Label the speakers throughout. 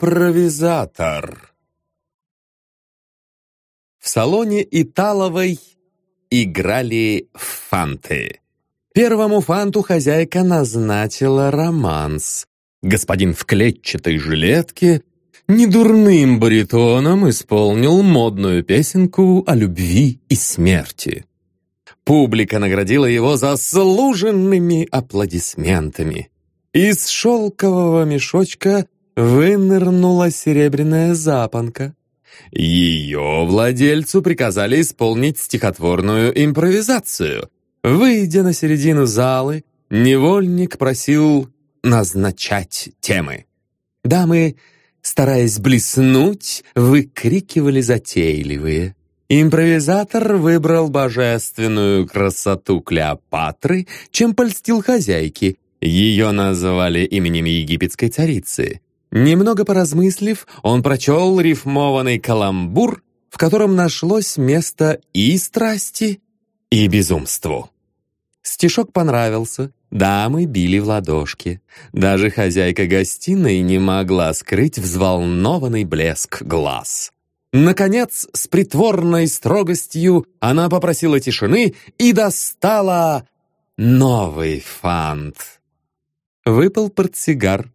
Speaker 1: Импровизатор В салоне Италовой играли фанты. Первому фанту хозяйка назначила романс. Господин в клетчатой жилетке недурным баритоном исполнил модную песенку о любви и смерти. Публика наградила его заслуженными аплодисментами. Из шелкового мешочка вынырнула серебряная запонка. Ее владельцу приказали исполнить стихотворную импровизацию. Выйдя на середину залы, невольник просил назначать темы. Дамы, стараясь блеснуть, выкрикивали затейливые. Импровизатор выбрал божественную красоту Клеопатры, чем польстил хозяйке. Ее назвали именем египетской царицы. Немного поразмыслив, он прочел рифмованный каламбур, в котором нашлось место и страсти, и безумству. Стишок понравился, дамы били в ладошки. Даже хозяйка гостиной не могла скрыть взволнованный блеск глаз. Наконец, с притворной строгостью она попросила тишины и достала новый фант. Выпал портсигар.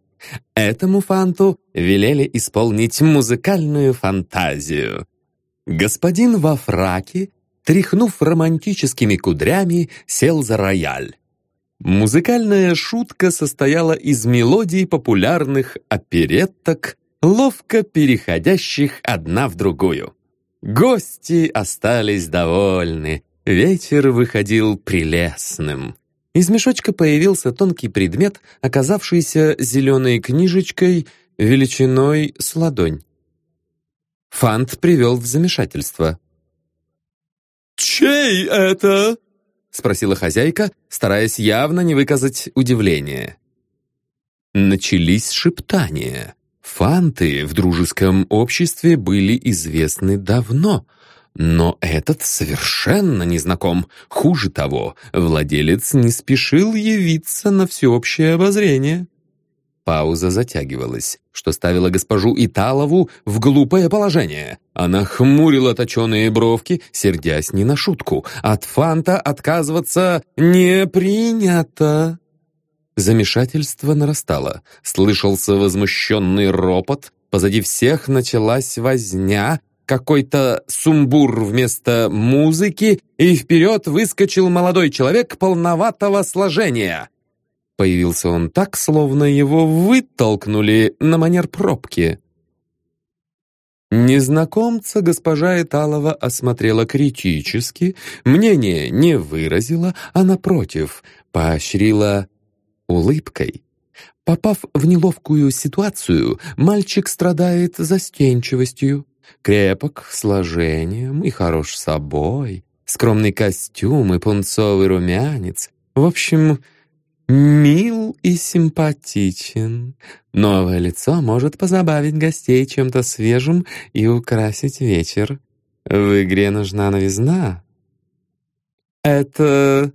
Speaker 1: Этому фанту велели исполнить музыкальную фантазию. Господин во фраке, тряхнув романтическими кудрями, сел за рояль. Музыкальная шутка состояла из мелодий популярных оперетток, ловко переходящих одна в другую. Гости остались довольны, вечер выходил прелестным. Из мешочка появился тонкий предмет, оказавшийся зеленой книжечкой величиной с ладонь. Фант привел в замешательство.
Speaker 2: «Чей это?»
Speaker 1: — спросила хозяйка, стараясь явно не выказать удивления. Начались шептания. Фанты в дружеском обществе были известны давно, но этот совершенно незнаком. Хуже того, владелец не спешил явиться на всеобщее обозрение. Пауза затягивалась, что ставило госпожу Италову в глупое положение. Она хмурила точеные бровки, сердясь не на шутку. От фанта отказываться не принято. Замешательство нарастало. Слышался возмущенный ропот. Позади всех началась возня, какой-то сумбур вместо музыки, и вперед выскочил молодой человек полноватого сложения. Появился он так, словно его вытолкнули на манер пробки. Незнакомца госпожа Эталова осмотрела критически, мнение не выразила, а, напротив, поощрила улыбкой. Попав в неловкую ситуацию, мальчик страдает застенчивостью. Крепок сложением и хорош собой. Скромный костюм и пунцовый румянец. В общем, мил и симпатичен. Новое лицо может позабавить гостей чем-то свежим и украсить вечер. В игре нужна новизна. «Это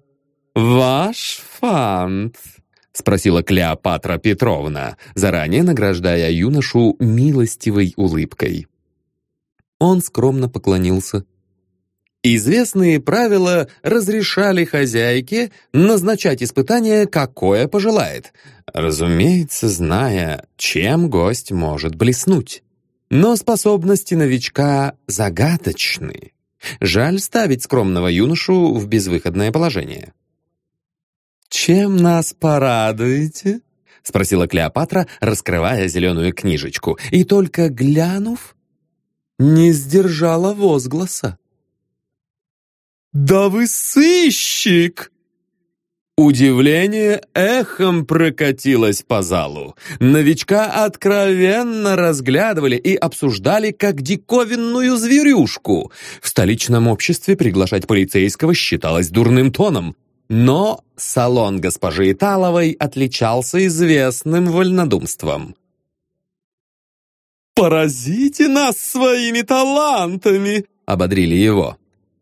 Speaker 1: ваш фант?» — спросила Клеопатра Петровна, заранее награждая юношу милостивой улыбкой. Он скромно поклонился. Известные правила разрешали хозяйке назначать испытание, какое пожелает, разумеется, зная, чем гость может блеснуть. Но способности новичка загадочны. Жаль ставить скромного юношу в безвыходное положение. «Чем нас порадуете?» — спросила Клеопатра, раскрывая зеленую книжечку, и только глянув, не сдержала возгласа. «Да вы сыщик!» Удивление эхом прокатилось по залу. Новичка откровенно разглядывали и обсуждали как диковинную зверюшку. В столичном обществе приглашать полицейского считалось дурным тоном. Но салон госпожи Италовой отличался известным вольнодумством. «Поразите нас своими талантами!» — ободрили его.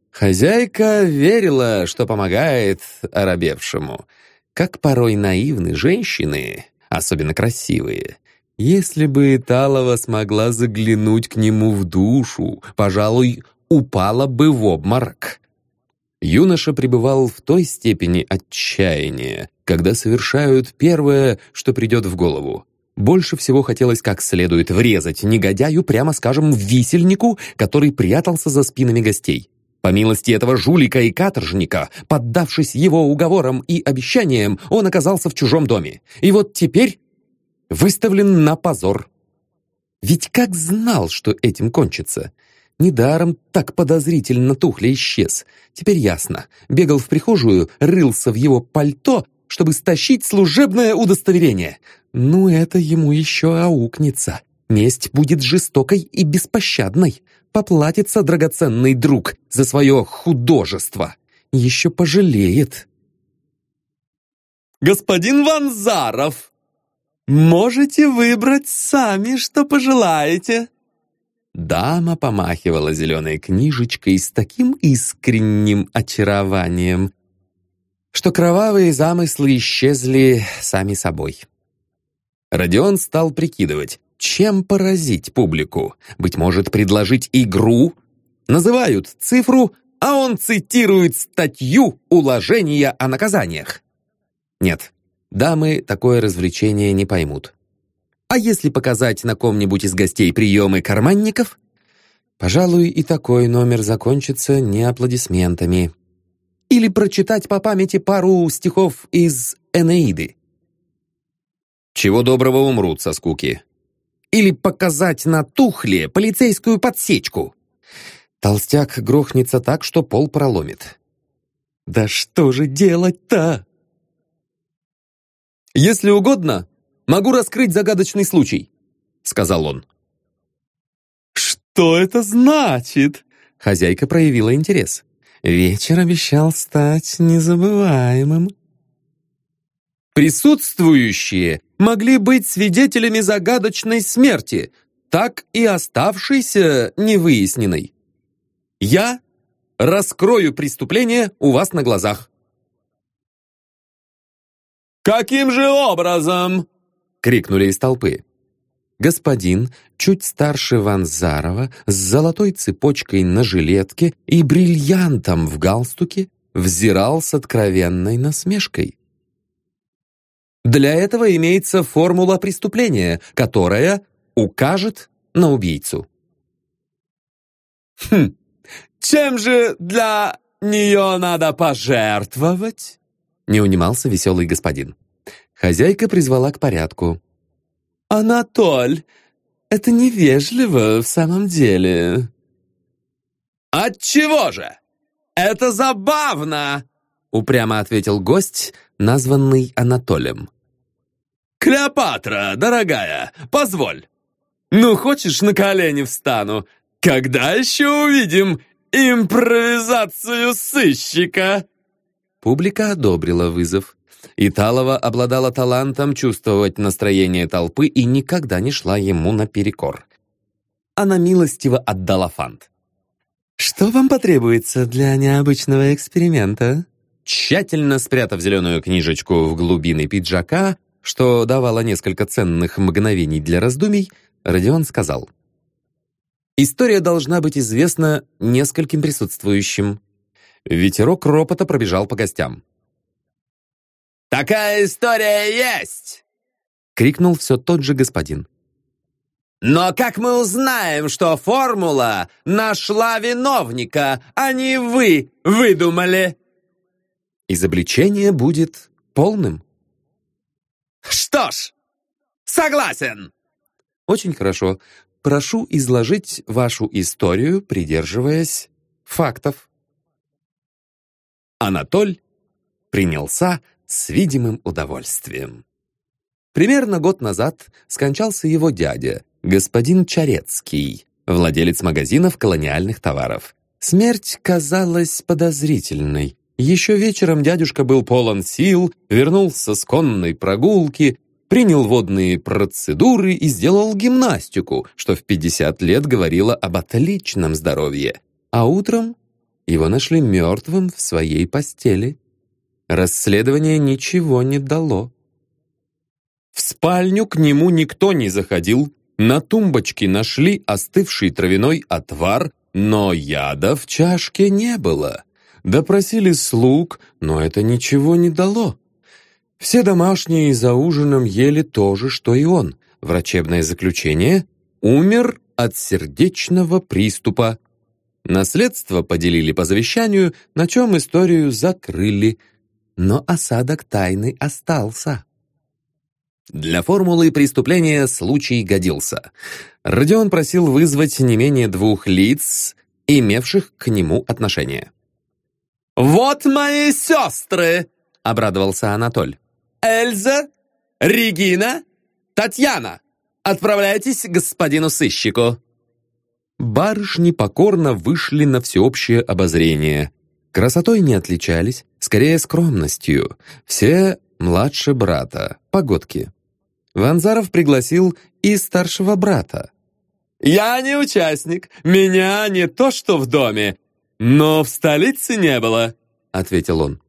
Speaker 1: Хозяйка верила, что помогает оробевшему. Как порой наивны женщины, особенно красивые. Если бы Талова смогла заглянуть к нему в душу, пожалуй, упала бы в обморок. Юноша пребывал в той степени отчаяния, когда совершают первое, что придет в голову. Больше всего хотелось как следует врезать негодяю, прямо скажем, висельнику, который прятался за спинами гостей. По милости этого жулика и каторжника, поддавшись его уговорам и обещаниям, он оказался в чужом доме. И вот теперь выставлен на позор. Ведь как знал, что этим кончится? Недаром так подозрительно Тухля исчез. Теперь ясно. Бегал в прихожую, рылся в его пальто, чтобы стащить служебное удостоверение. Ну, это ему еще аукнется. Месть будет жестокой и беспощадной. Поплатится драгоценный друг за свое художество. Еще пожалеет. «Господин Ванзаров!» Можете выбрать сами, что пожелаете». Дама помахивала зеленой книжечкой с таким искренним очарованием, что кровавые замыслы исчезли сами собой. Родион стал прикидывать, чем поразить публику. Быть может, предложить игру? Называют цифру, а он цитирует статью уложения о наказаниях. Нет, Дамы такое развлечение не поймут. А если показать на ком-нибудь из гостей приемы карманников? Пожалуй, и такой номер закончится не аплодисментами. Или прочитать по памяти пару стихов из «Энеиды». Чего доброго умрут со скуки. Или показать на тухле полицейскую подсечку. Толстяк грохнется так, что пол проломит. «Да что же делать-то?» «Если угодно, могу раскрыть загадочный случай», — сказал он. «Что это значит?» Хозяйка проявила интерес. Вечер обещал стать незабываемым. Присутствующие могли быть свидетелями загадочной смерти, так и оставшейся невыясненной. Я раскрою преступление у вас на глазах. «Каким же образом?» — крикнули из толпы. Господин, чуть старше Ванзарова, с золотой цепочкой на жилетке и бриллиантом в галстуке, взирал с откровенной насмешкой. Для этого имеется формула преступления, которая укажет на убийцу. «Хм, чем же для нее надо пожертвовать?» Не унимался веселый господин. Хозяйка призвала к порядку. «Анатоль, это невежливо в самом деле». «Отчего же? Это забавно!» упрямо ответил гость, названный Анатолием. «Клеопатра, дорогая, позволь. Ну, хочешь, на колени встану? Когда еще увидим импровизацию сыщика?» Публика одобрила вызов. Италова обладала талантом чувствовать настроение толпы и никогда не шла ему наперекор. Она милостиво отдала фант. «Что вам потребуется для необычного эксперимента?» Тщательно спрятав зеленую книжечку в глубины пиджака, что давало несколько ценных мгновений для раздумий, Родион сказал. «История должна быть известна нескольким присутствующим. Ветерок ропота пробежал по гостям. «Такая история есть!» — крикнул все тот же господин. «Но как мы узнаем, что формула нашла виновника, а не вы выдумали?» Изобличение будет полным. «Что ж, согласен!» «Очень хорошо. Прошу изложить вашу историю, придерживаясь фактов». Анатоль принялся с видимым удовольствием. Примерно год назад скончался его дядя, господин Чарецкий, владелец магазинов колониальных товаров. Смерть казалась подозрительной. Еще вечером дядюшка был полон сил, вернулся с конной прогулки, принял водные процедуры и сделал гимнастику, что в 50 лет говорило об отличном здоровье. А утром его нашли мертвым в своей постели. Расследование ничего не дало. В спальню к нему никто не заходил, на тумбочке нашли остывший травяной отвар, но яда в чашке не было. Допросили слуг, но это ничего не дало. Все домашние за ужином ели то же, что и он. Врачебное заключение – умер от сердечного приступа. Наследство поделили по завещанию, на чем историю закрыли. Но осадок тайны остался. Для формулы преступления случай годился. Родион просил вызвать не менее двух лиц, имевших к нему отношение. «Вот мои сестры!» — обрадовался Анатоль. «Эльза, Регина, Татьяна, отправляйтесь к господину сыщику». Барышни покорно вышли на всеобщее обозрение. Красотой не отличались, скорее скромностью. Все младше брата, погодки. Ванзаров пригласил и старшего брата. «Я не участник, меня не то что в доме, но в столице не было», — ответил он.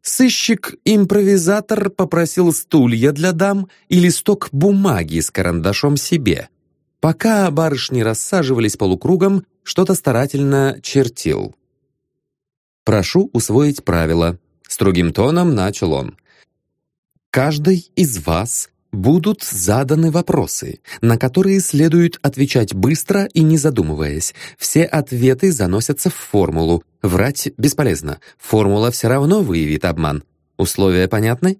Speaker 1: Сыщик-импровизатор попросил стулья для дам и листок бумаги с карандашом себе. Пока барышни рассаживались полукругом, что-то старательно чертил. «Прошу усвоить правила», — строгим тоном начал он. «Каждый из вас будут заданы вопросы, на которые следует отвечать быстро и не задумываясь. Все ответы заносятся в формулу. Врать бесполезно. Формула все равно выявит обман. Условия понятны?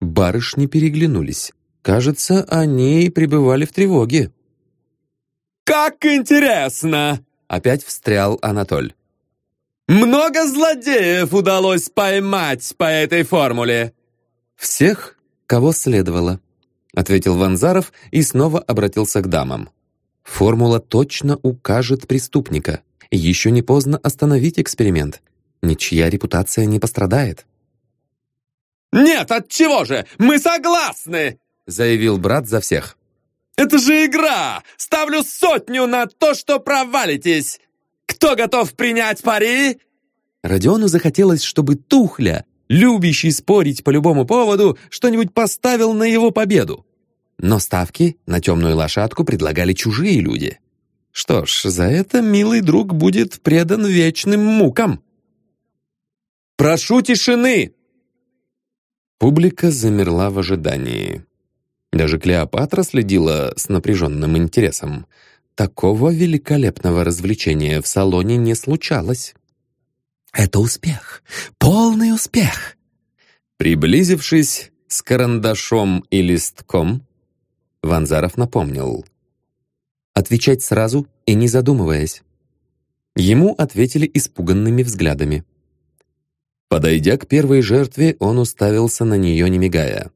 Speaker 1: Барышни переглянулись. Кажется, они пребывали в тревоге. «Как интересно!» — опять встрял Анатоль. «Много злодеев удалось поймать по этой формуле!» «Всех кого следовало», — ответил Ванзаров и снова обратился к дамам. «Формула точно укажет преступника. Еще не поздно остановить эксперимент. Ничья репутация не пострадает». «Нет, от чего же? Мы согласны!» — заявил брат за всех. «Это же игра! Ставлю сотню на то, что провалитесь! Кто готов принять пари?» Родиону захотелось, чтобы Тухля любящий спорить по любому поводу, что-нибудь поставил на его победу. Но ставки на темную лошадку предлагали чужие люди. Что ж, за это милый друг будет предан вечным мукам. «Прошу тишины!» Публика замерла в ожидании. Даже Клеопатра следила с напряженным интересом. Такого великолепного развлечения в салоне не случалось. Это успех, полный успех. Приблизившись с карандашом и листком, Ванзаров напомнил. Отвечать сразу и не задумываясь. Ему ответили испуганными взглядами. Подойдя к первой жертве, он уставился на нее, не мигая.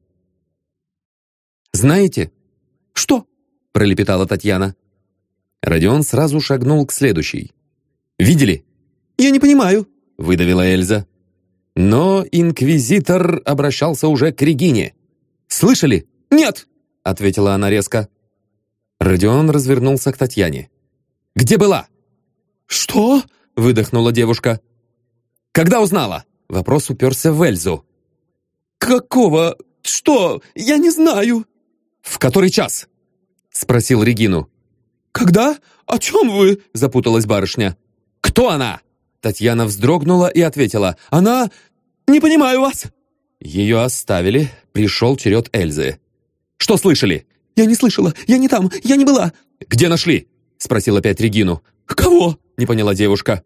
Speaker 1: «Знаете?» «Что?» — пролепетала Татьяна. Родион сразу шагнул к следующей. «Видели?» «Я не понимаю», — выдавила Эльза. Но инквизитор обращался уже к Регине. «Слышали?» «Нет!» — ответила она резко. Родион развернулся к Татьяне. «Где была?» «Что?» — выдохнула девушка. «Когда узнала?» — вопрос уперся в Эльзу. «Какого? Что? Я не знаю!» «В который час?» — спросил Регину. «Когда? О чем вы?» — запуталась барышня. «Кто она?» Татьяна вздрогнула и ответила. «Она... не понимаю вас!» Ее оставили. Пришел черед Эльзы. «Что слышали?» «Я не слышала. Я не там. Я не была». «Где нашли?» Спросил опять Регину. «Кого?» Не поняла девушка.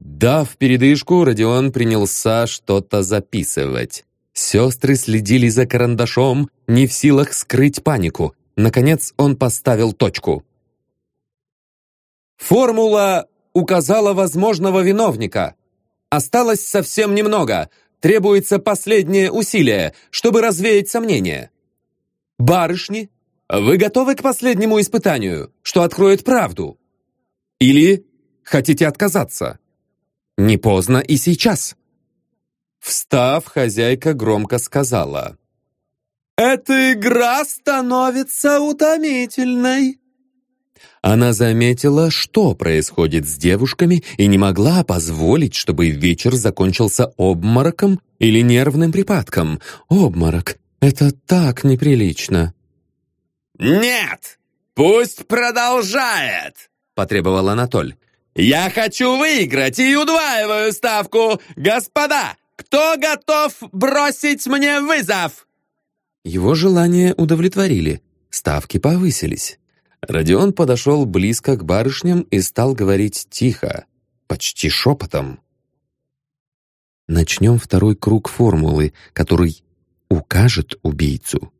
Speaker 1: Дав передышку, Родион принялся что-то записывать. Сестры следили за карандашом, не в силах скрыть панику. Наконец он поставил точку. Формула указала возможного виновника. Осталось совсем немного. Требуется последнее усилие, чтобы развеять сомнения. Барышни, вы готовы к последнему испытанию, что откроет правду? Или хотите отказаться? Не поздно и сейчас. Встав, хозяйка громко сказала. «Эта игра становится утомительной. Она заметила, что происходит с девушками, и не могла позволить, чтобы вечер закончился обмороком или нервным припадком. Обморок. Это так неприлично».
Speaker 2: «Нет! Пусть продолжает!» — потребовал Анатоль. «Я хочу выиграть и удваиваю ставку! Господа, кто готов бросить мне вызов?»
Speaker 1: Его желания удовлетворили, ставки повысились. Родион подошел близко к барышням и стал говорить тихо, почти шепотом. Начнем второй круг формулы, который укажет убийцу.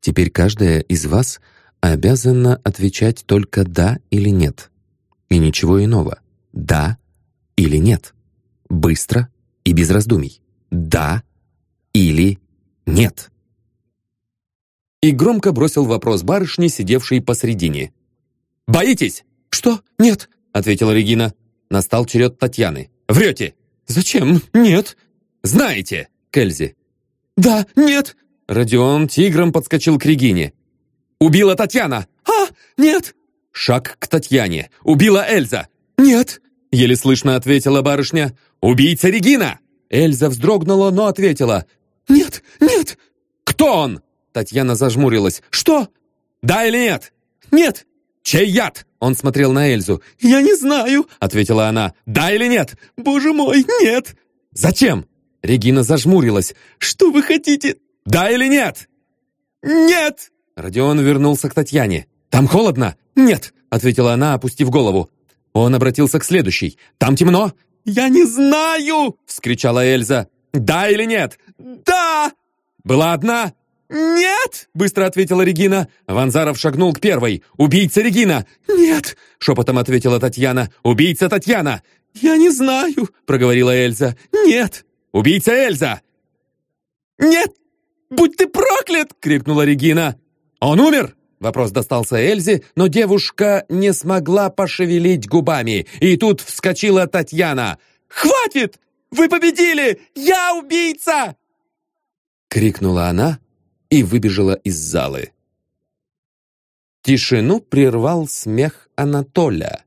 Speaker 1: Теперь каждая из вас обязана отвечать только «да» или «нет». И ничего иного. «Да» или «нет». Быстро и без раздумий. «Да» или «нет» и громко бросил вопрос барышне, сидевшей посредине. «Боитесь?» «Что? Нет», — ответила Регина. Настал черед Татьяны. «Врете!» «Зачем? Нет!» «Знаете!» — Кельзи. «Да, нет!» Родион тигром подскочил к Регине. «Убила Татьяна!» «А, нет!» Шаг к Татьяне. «Убила Эльза!» «Нет!» Еле слышно ответила барышня. «Убийца Регина!» Эльза вздрогнула, но ответила. «Нет, нет!» «Кто он?» Татьяна зажмурилась. «Что? Да или нет?» «Нет!» «Чей яд?» Он смотрел на Эльзу. «Я не знаю», — ответила она. «Да или нет?» «Боже мой, нет!» «Зачем?» Регина зажмурилась. «Что вы хотите?» «Да или нет?» «Нет!» Родион вернулся к Татьяне. «Там холодно?» «Нет», — ответила она, опустив голову. Он обратился к следующей. «Там темно?» «Я не знаю!» — вскричала Эльза. «Да или нет?» «Да!» «Была одна?» «Нет!» — быстро ответила Регина. Ванзаров шагнул к первой. «Убийца Регина!» «Нет!» — шепотом ответила Татьяна. «Убийца Татьяна!» «Я не знаю!» — проговорила Эльза. «Нет!» «Убийца Эльза!» «Нет! Будь ты проклят!» — крикнула Регина. «Он умер?» Вопрос достался Эльзе, но девушка не смогла пошевелить губами. И тут вскочила Татьяна. «Хватит! Вы победили! Я убийца!» Крикнула она, и выбежала из залы. Тишину прервал смех Анатоля.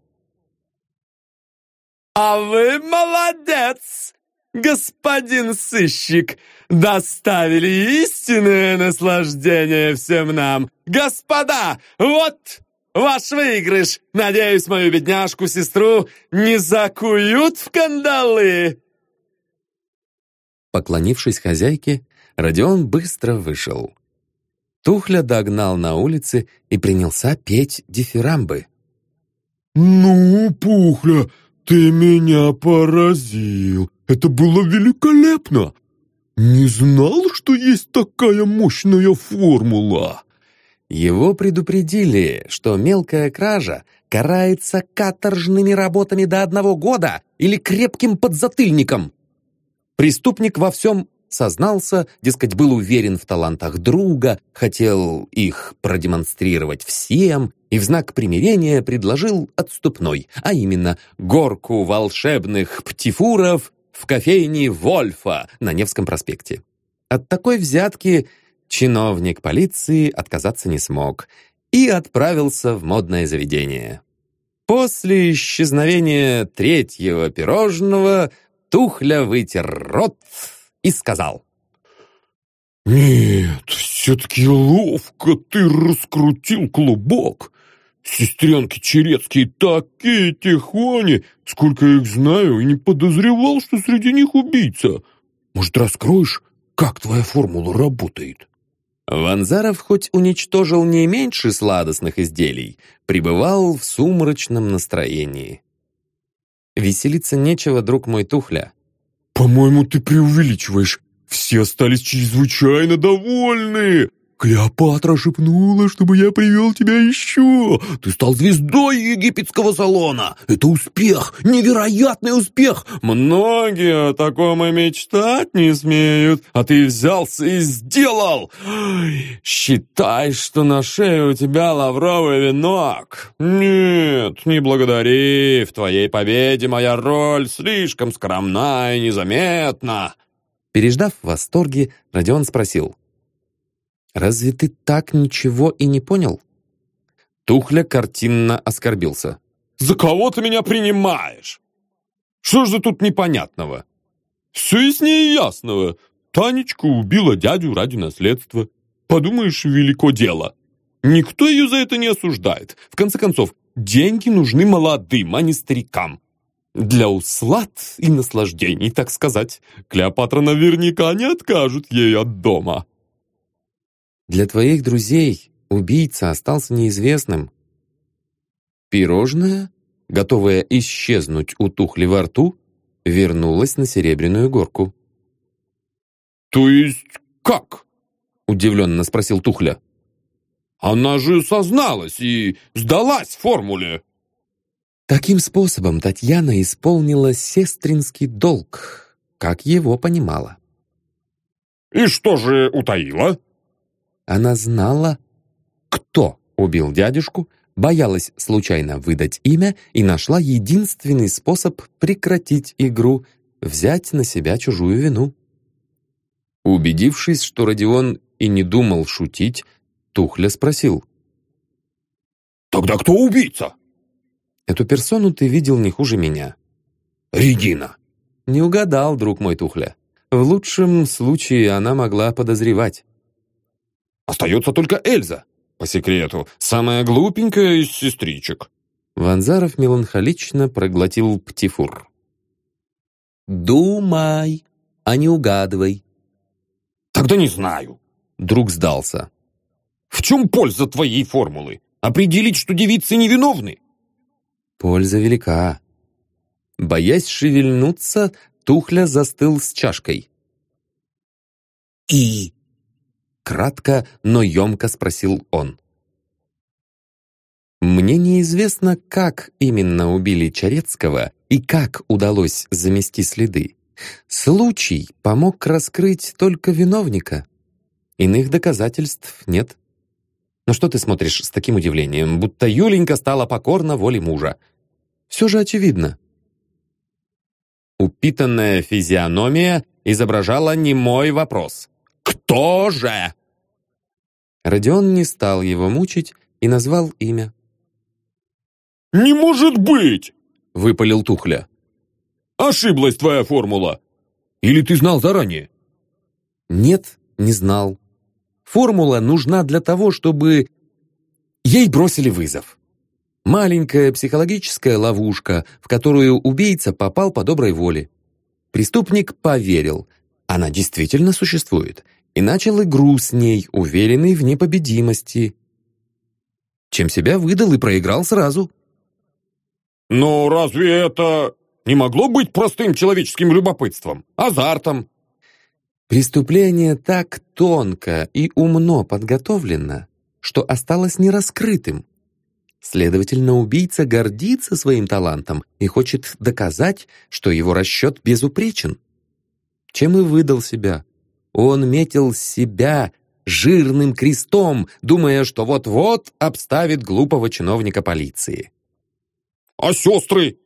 Speaker 2: «А вы молодец, господин сыщик! Доставили истинное наслаждение всем нам! Господа, вот ваш выигрыш! Надеюсь, мою бедняжку-сестру не закуют в кандалы!»
Speaker 1: Поклонившись хозяйке, Родион быстро вышел. Тухля догнал на улице и принялся петь дифирамбы.
Speaker 3: «Ну, Пухля, ты меня поразил! Это было великолепно! Не знал, что есть такая мощная формула!»
Speaker 1: Его предупредили, что мелкая кража карается каторжными работами до одного года или крепким подзатыльником. Преступник во всем сознался, дескать, был уверен в талантах друга, хотел их продемонстрировать всем и в знак примирения предложил отступной, а именно горку волшебных птифуров в кофейне Вольфа на Невском проспекте. От такой взятки чиновник полиции отказаться не смог и отправился в модное заведение. После исчезновения третьего пирожного Тухля вытер рот и сказал.
Speaker 3: «Нет, все-таки ловко ты раскрутил клубок. Сестренки Черецкие такие тихони, сколько их знаю, и не подозревал, что среди них убийца. Может, раскроешь, как твоя формула работает?»
Speaker 1: Ванзаров хоть уничтожил не меньше сладостных изделий, пребывал в сумрачном настроении. «Веселиться нечего, друг мой Тухля.
Speaker 3: «По-моему, ты преувеличиваешь. Все остались чрезвычайно довольны. Клеопатра шепнула, чтобы я привел тебя еще. Ты стал звездой египетского салона. Это успех, невероятный успех. Многие о таком и мечтать не смеют, а ты взялся и сделал. Считай, что на шее у тебя лавровый венок. Нет, не благодари. В твоей победе моя роль слишком скромна и незаметна.
Speaker 1: Переждав в восторге, Родион спросил. Разве ты так ничего и не понял?» Тухля картинно оскорбился.
Speaker 3: «За кого ты меня принимаешь? Что же тут непонятного? Все яснее ясного. Танечка убила дядю ради наследства. Подумаешь, велико дело. Никто ее за это не осуждает. В конце концов, деньги нужны молодым, а не старикам. Для услад и наслаждений, так сказать. Клеопатра наверняка не откажет ей от дома.
Speaker 1: Для твоих друзей убийца остался неизвестным. Пирожное, готовое исчезнуть у тухли во рту, вернулось на Серебряную горку.
Speaker 3: «То есть как?»
Speaker 1: — удивленно спросил Тухля.
Speaker 3: «Она же созналась и сдалась формуле!»
Speaker 1: Таким способом Татьяна исполнила сестринский долг, как его понимала.
Speaker 3: «И что же утаила?»
Speaker 1: Она знала, кто убил дядюшку, боялась случайно выдать имя и нашла единственный способ прекратить игру, взять на себя чужую вину. Убедившись, что Родион и не думал шутить, Тухля спросил.
Speaker 3: «Тогда кто убийца?»
Speaker 1: «Эту персону ты видел не хуже меня».
Speaker 3: «Регина».
Speaker 1: «Не угадал, друг мой Тухля. В лучшем случае она могла подозревать».
Speaker 3: «Остается только Эльза. По секрету, самая глупенькая из сестричек».
Speaker 1: Ванзаров меланхолично проглотил птифур. «Думай, а не угадывай».
Speaker 3: «Тогда не знаю».
Speaker 1: Друг сдался.
Speaker 3: «В чем польза твоей формулы? Определить, что девицы невиновны?»
Speaker 1: Польза велика. Боясь шевельнуться, Тухля застыл с чашкой. «И?» Кратко, но емко спросил он. Мне неизвестно, как именно убили Чарецкого и как удалось замести следы. Случай помог раскрыть только виновника. Иных доказательств нет. Но что ты смотришь с таким удивлением, будто Юленька стала покорна воле мужа? Все же очевидно. Упитанная физиономия изображала немой вопрос. «Кто же?» Родион не стал его мучить и назвал имя.
Speaker 3: «Не может быть!»
Speaker 1: — выпалил Тухля.
Speaker 3: «Ошиблась твоя формула! Или ты знал заранее?»
Speaker 1: «Нет, не знал. Формула нужна для того, чтобы ей бросили вызов. Маленькая психологическая ловушка, в которую убийца попал по доброй воле. Преступник поверил, она действительно существует, и начал игру с ней, уверенный в непобедимости. Чем себя выдал и проиграл сразу.
Speaker 3: «Но разве это не могло быть простым человеческим любопытством, азартом?»
Speaker 1: Преступление так тонко и умно подготовлено, что осталось нераскрытым. Следовательно, убийца гордится своим талантом и хочет доказать, что его расчет безупречен. Чем и выдал себя. Он метил себя жирным крестом, думая, что вот-вот обставит глупого чиновника полиции.
Speaker 3: «А сестры?»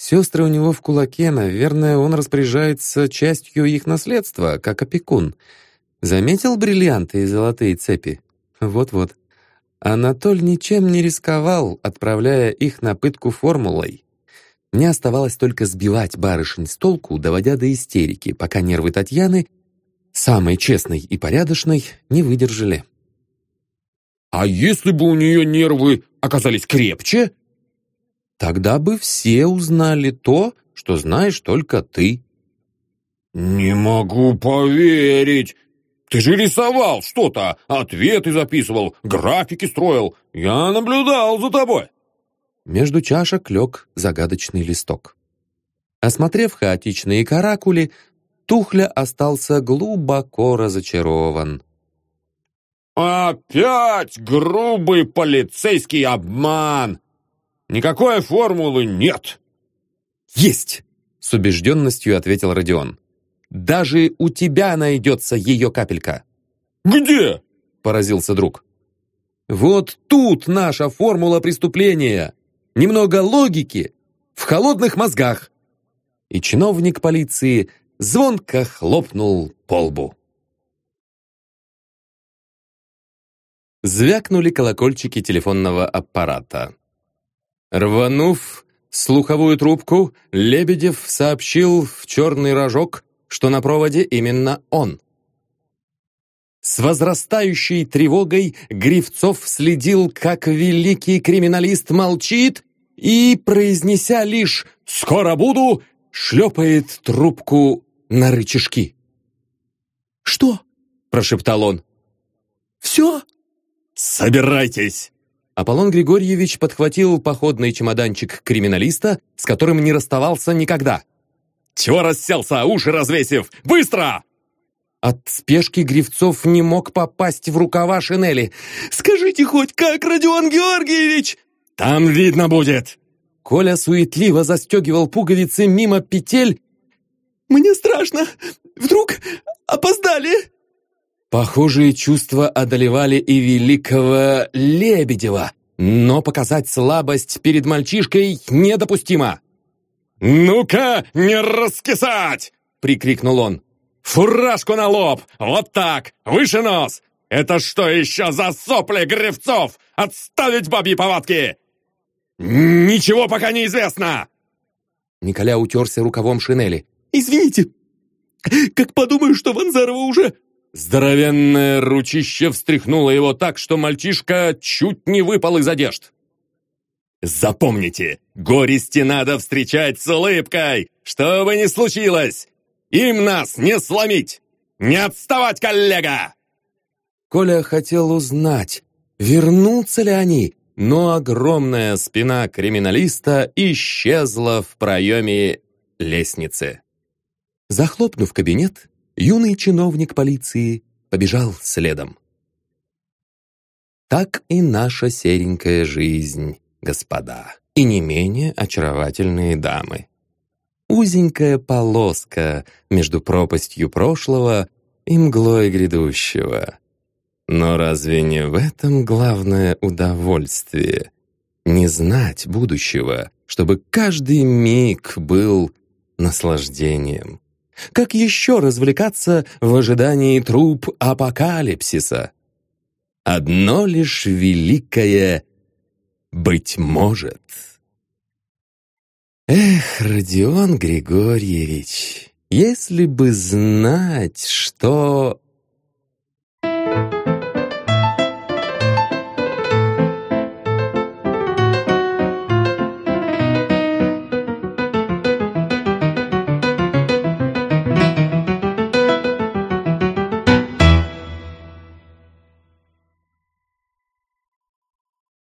Speaker 1: Сестры у него в кулаке, наверное, он распоряжается частью их наследства, как опекун. Заметил бриллианты и золотые цепи? Вот-вот. Анатоль ничем не рисковал, отправляя их на пытку формулой. Мне оставалось только сбивать барышень с толку, доводя до истерики, пока нервы Татьяны самой честной и порядочной, не выдержали.
Speaker 3: «А если бы у нее нервы оказались крепче?»
Speaker 1: «Тогда бы все узнали то, что знаешь только ты».
Speaker 3: «Не могу поверить! Ты же рисовал что-то, ответы записывал, графики строил. Я наблюдал за тобой!»
Speaker 1: Между чашек лег загадочный листок. Осмотрев хаотичные каракули, Тухля остался глубоко разочарован.
Speaker 3: «Опять грубый полицейский обман! Никакой формулы нет!»
Speaker 1: «Есть!» — с убежденностью ответил Родион. «Даже у тебя найдется ее капелька».
Speaker 3: «Где?»
Speaker 1: — поразился друг. «Вот тут наша формула преступления. Немного логики в холодных мозгах». И чиновник полиции звонко хлопнул по лбу. Звякнули колокольчики телефонного аппарата. Рванув слуховую трубку, Лебедев сообщил в черный рожок, что на проводе именно он. С возрастающей тревогой Гривцов следил, как великий криминалист молчит и, произнеся лишь «Скоро буду!», шлепает трубку на рычажки.
Speaker 2: «Что?» – прошептал он. «Все?»
Speaker 1: «Собирайтесь!» Аполлон Григорьевич подхватил походный чемоданчик криминалиста, с которым не расставался никогда. «Чего расселся, уши развесив? Быстро!» От спешки Гривцов не мог попасть в рукава шинели.
Speaker 2: «Скажите хоть, как, Родион Георгиевич?»
Speaker 1: «Там видно будет!» Коля суетливо застегивал пуговицы мимо петель.
Speaker 2: «Мне страшно! Вдруг опоздали?»
Speaker 1: Похожие чувства одолевали и великого Лебедева, но показать слабость перед мальчишкой недопустимо. «Ну-ка, не раскисать!» — прикрикнул он. «Фуражку на лоб! Вот так! Выше нос! Это что еще за сопли гревцов? Отставить бабьи повадки! Ничего пока не известно!» Николя утерся рукавом шинели.
Speaker 2: «Извините, как подумаю, что Ванзарова уже
Speaker 1: Здоровенное ручище встряхнуло его так, что мальчишка чуть не выпал из одежд. «Запомните, горести надо встречать с улыбкой, что бы ни случилось! Им нас не сломить! Не отставать, коллега!» Коля хотел узнать, вернутся ли они, но огромная спина криминалиста исчезла в проеме лестницы. Захлопнув кабинет, юный чиновник полиции побежал следом. Так и наша серенькая жизнь, господа, и не менее очаровательные дамы. Узенькая полоска между пропастью прошлого и мглой грядущего. Но разве не в этом главное удовольствие? Не знать будущего, чтобы каждый миг был наслаждением. Как еще развлекаться в ожидании труп апокалипсиса? Одно лишь великое «быть может». Эх, Родион Григорьевич, если бы знать, что...